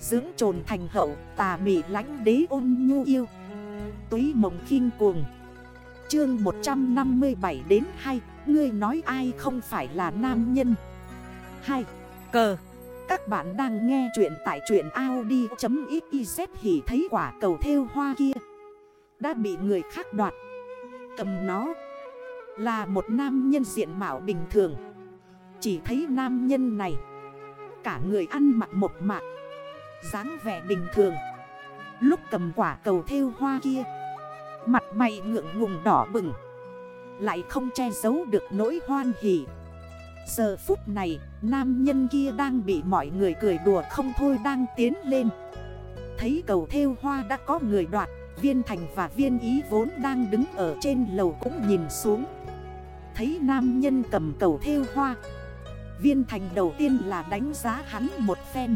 Dưỡng trồn thành hậu, tà mị lánh đế ôn nhu yêu. Túy mộng khinh cuồng. Chương 157 đến 2 Ngươi nói ai không phải là nam nhân? 2. Cờ. Các bạn đang nghe chuyện tại chuyện Audi.xyz Hỉ thấy quả cầu theo hoa kia. Đã bị người khác đoạt. Cầm nó. Là một nam nhân diện mạo bình thường. Chỉ thấy nam nhân này. Cả người ăn mặc một mạc dáng vẻ bình thường. Lúc cầm quả cầu theo hoa kia, Mặt mày ngượng ngùng đỏ bừng, Lại không che giấu được nỗi hoan hỉ. Giờ phút này, Nam nhân kia đang bị mọi người cười đùa không thôi đang tiến lên. Thấy cầu theo hoa đã có người đoạt, Viên thành và viên ý vốn đang đứng ở trên lầu cũng nhìn xuống. Thấy nam nhân cầm cầu theo hoa, Viên thành đầu tiên là đánh giá hắn một phen.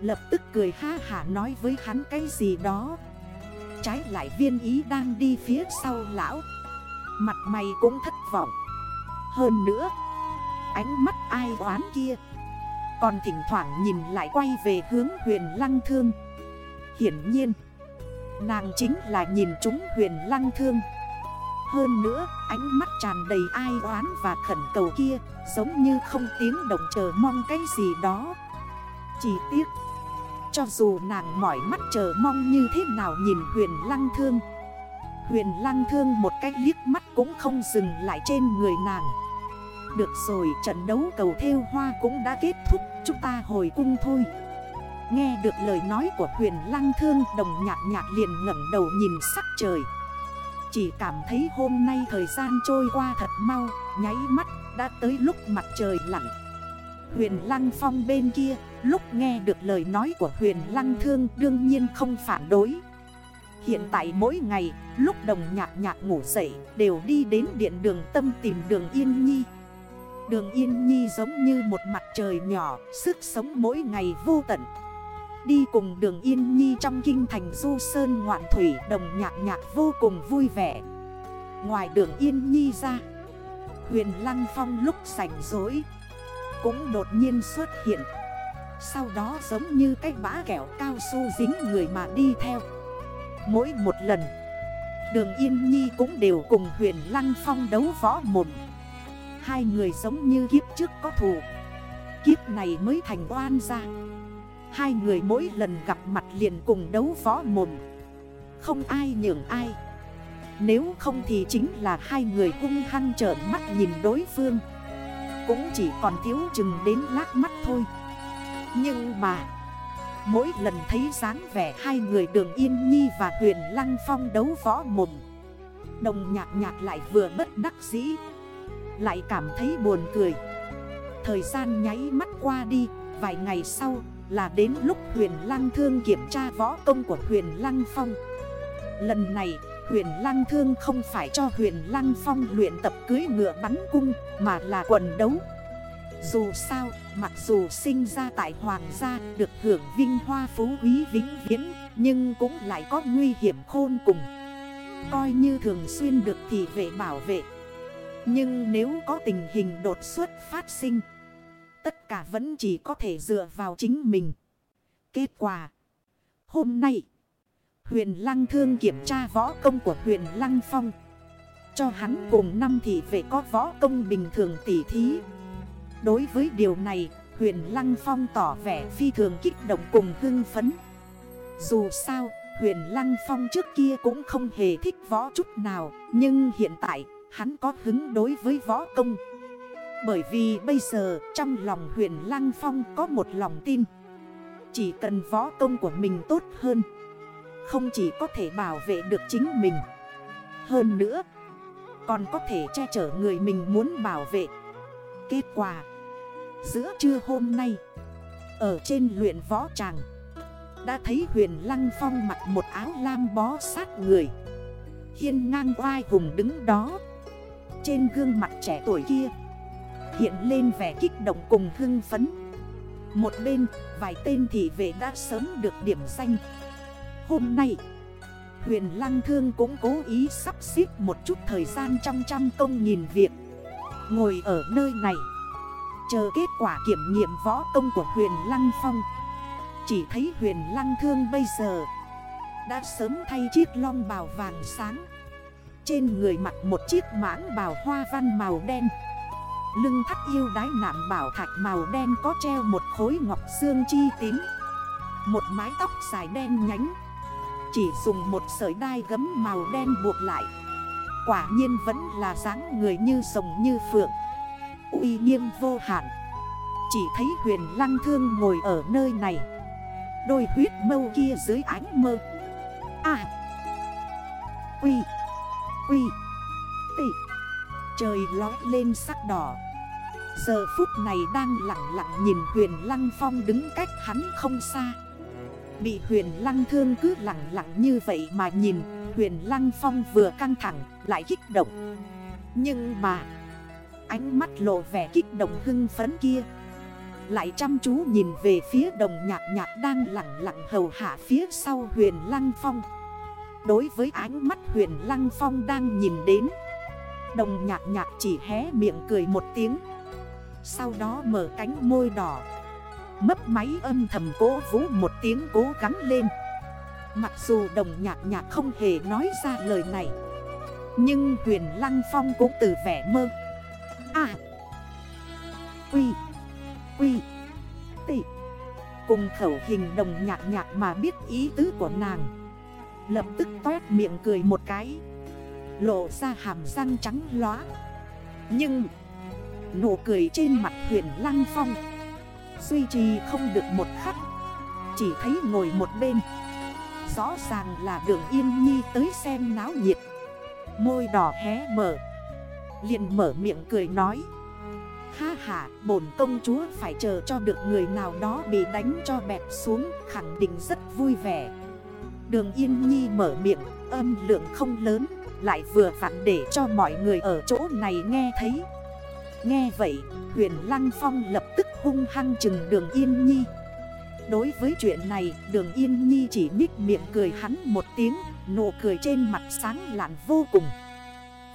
Lập tức cười ha hả nói với hắn cái gì đó. Trái lại viên ý đang đi phía sau lão. Mặt mày cũng thất vọng. Hơn nữa, Ánh mắt ai oán kia. Còn thỉnh thoảng nhìn lại quay về hướng huyền lăng thương. Hiển nhiên, Nàng chính là nhìn chúng huyền lăng thương. Hơn nữa, ánh mắt tràn đầy ai oán và khẩn cầu kia, Giống như không tiếng động chờ mong cái gì đó. Chỉ tiếc cho dù nàng mỏi mắt chờ mong như thế nào nhìn huyền lăng thương. Huyền lăng thương một cách liếc mắt cũng không dừng lại trên người nàng. Được rồi, trận đấu cầu theo hoa cũng đã kết thúc, Chúng ta hồi cung thôi. Nghe được lời nói của huyền lăng thương, Đồng nhạc nhạc liền ngẩn đầu nhìn sắc trời. Chỉ cảm thấy hôm nay thời gian trôi qua thật mau, Nháy mắt đã tới lúc mặt trời lặn. Huyền Lăng Phong bên kia Lúc nghe được lời nói của huyền Lăng Thương đương nhiên không phản đối. Hiện tại mỗi ngày, lúc đồng nhạc nhạc ngủ dậy, Đều đi đến điện đường tâm tìm đường Yên Nhi. Đường Yên Nhi giống như một mặt trời nhỏ, Sức sống mỗi ngày vô tận. Đi cùng đường Yên Nhi trong kinh thành du sơn ngoạn thủy, Đồng nhạc nhạc vô cùng vui vẻ. Ngoài đường Yên Nhi ra, Huyền Lăng Phong lúc sảnh dối cũng đột nhiên xuất hiện. Sau đó giống như cái bã kẹo cao su dính người mà đi theo. Mỗi một lần, Đường Yên Nhi cũng đều cùng huyền Lăng Phong đấu võ mồm. Hai người giống như kiếp trước có thù. Kiếp này mới thành oan ra Hai người mỗi lần gặp mặt liền cùng đấu võ mồm. Không ai nhường ai. Nếu không thì chính là hai người hung hăng trởn mắt nhìn đối phương. Cũng chỉ còn thiếu chừng đến lát mắt thôi. Nhưng mà, Mỗi lần thấy dáng vẻ hai người đường Yên Nhi và huyền Lăng Phong đấu võ mồm, Đồng nhạc nhạc lại vừa bất đắc dĩ, Lại cảm thấy buồn cười. Thời gian nháy mắt qua đi, Vài ngày sau là đến lúc huyền Lăng Thương kiểm tra võ công của huyền Lăng Phong. Lần này, huyền Lăng Thương không phải cho huyền Lăng Phong luyện tập cưới ngựa bắn cung mà là quần đấu. Dù sao, mặc dù sinh ra tại Hoàng gia được hưởng vinh hoa phú quý vĩnh viễn Nhưng cũng lại có nguy hiểm khôn cùng. Coi như thường xuyên được thị vệ bảo vệ. Nhưng nếu có tình hình đột xuất phát sinh Tất cả vẫn chỉ có thể dựa vào chính mình. Kết quả Hôm nay Huyền Lăng Thương kiểm tra võ công của Huyền Lăng Phong. Cho hắn cùng năm thị vệ có võ công bình thường tỉ thí. Đối với điều này Huyền Lăng Phong tỏ vẻ phi thường kích động cùng hưng phấn. Dù sao Huyền Lăng Phong trước kia cũng không hề thích võ chút nào, Nhưng hiện tại, hắn có hứng đối với võ công. Bởi vì bây giờ, trong lòng huyền Lăng Phong có một lòng tin. Chỉ cần võ công của mình tốt hơn, không chỉ có thể bảo vệ được chính mình, Hơn nữa, Còn có thể che chở người mình muốn bảo vệ. Kết quả Giữa trưa hôm nay, Ở trên luyện võ tràng, Đã thấy huyền lăng phong mặc một áo lam bó sát người. Hiên ngang oai hùng đứng đó, Trên gương mặt trẻ tuổi kia, Hiện lên vẻ kích động cùng hưng phấn. Một bên, vài tên thị vệ đã sớm được điểm danh. Hôm nay, Huyền Lăng Thương cũng cố ý sắp xếp một chút thời gian trong trăm công nhìn việc, Ngồi ở nơi này. Chờ kết quả kiểm nghiệm võ công của huyền Lăng Phong. Chỉ thấy huyền lăng thương bây giờ Đã sớm thay chiếc long bào vàng sáng. Trên người mặc một chiếc mãng bào hoa văn màu đen. Lưng thắt yêu đái nạm bảo thạch màu đen có treo một khối ngọc xương chi tím. Một mái tóc dài đen nhánh. Chỉ dùng một sợi đai gấm màu đen buộc lại. Quả nhiên vẫn là dáng người như rồng như phượng uy nghiêm vô hạn. Chỉ thấy huyền lăng thương ngồi ở nơi này. Đôi huyết mâu kia dưới ánh mơ. À Quy. Quy. Tị. Trời lói lên sắc đỏ. Giờ phút này đang lặng lặng nhìn huyền lăng phong đứng cách hắn không xa. Bị huyền lăng thương cứ lặng lặng như vậy mà nhìn, Huyền lăng phong vừa căng thẳng, lại kích động. Nhưng mà Ánh mắt lộ vẻ kích động hưng phấn kia. Lại chăm chú nhìn về phía đồng nhạc nhạc đang lặng lặng hầu hạ phía sau huyền lăng phong. Đối với ánh mắt huyền lăng phong đang nhìn đến, Đồng nhạc nhạc chỉ hé miệng cười một tiếng. Sau đó mở cánh môi đỏ, Mấp máy âm thầm cố vũ một tiếng cố gắng lên. Mặc dù đồng nhạc nhạc không hề nói ra lời này, Nhưng huyền lăng phong cũng từ vẻ mơ A. Quy. Quy. Tị. Cùng khẩu hình đồng nhạc nhạc mà biết ý tứ của nàng. Lập tức toét miệng cười một cái. Lộ ra hàm răng trắng lóa Nhưng, Nụ cười trên mặt huyền lăng phong. Duy trì không được một khắc. Chỉ thấy ngồi một bên. Rõ ràng là đường yên nhi tới xem náo nhiệt. Môi đỏ hé mở liền mở miệng cười nói. Ha ha, bổn công chúa phải chờ cho được người nào đó bị đánh cho bẹp xuống Khẳng định rất vui vẻ. Đường Yên Nhi mở miệng, âm lượng không lớn Lại vừa vặn để cho mọi người ở chỗ này nghe thấy. Nghe vậy, huyền Lăng Phong lập tức hung hăng chừng đường Yên Nhi. Đối với chuyện này, đường Yên Nhi chỉ nhích miệng cười hắn một tiếng Nụ cười trên mặt sáng lạn vô cùng.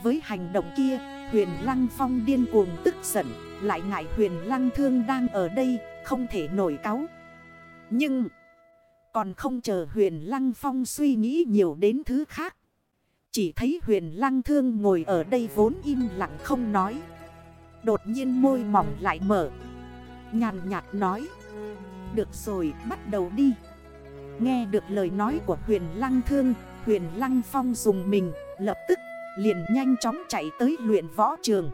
Với hành động kia, huyền Lăng Phong điên cuồng tức giận Lại ngại huyền Lăng Thương đang ở đây, không thể nổi cáo. Nhưng... Còn không chờ huyền Lăng Phong suy nghĩ nhiều đến thứ khác. Chỉ thấy huyền Lăng Thương ngồi ở đây vốn im lặng không nói. Đột nhiên môi mỏng lại mở. Nhàn nhạt nói Được rồi bắt đầu đi. Nghe được lời nói của huyền lăng thương Huyền lăng phong dùng mình Lập tức liền nhanh chóng chạy tới luyện võ trường.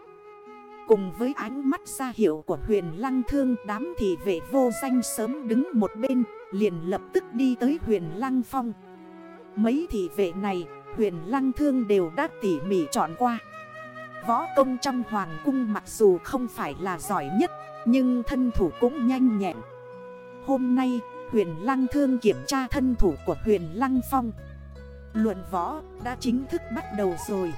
Cùng với ánh mắt ra hiệu của huyền lăng thương, Đám thị vệ vô danh sớm đứng một bên, Liền lập tức đi tới huyền lăng phong. Mấy thị vệ này, huyền lăng thương đều đã tỉ mỉ chọn qua. Võ công trong hoàng cung mặc dù không phải là giỏi nhất, Nhưng thân thủ cũng nhanh nhẹn. Hôm nay, huyền lăng thương kiểm tra thân thủ của huyền lăng phong. Luận võ đã chính thức bắt đầu rồi.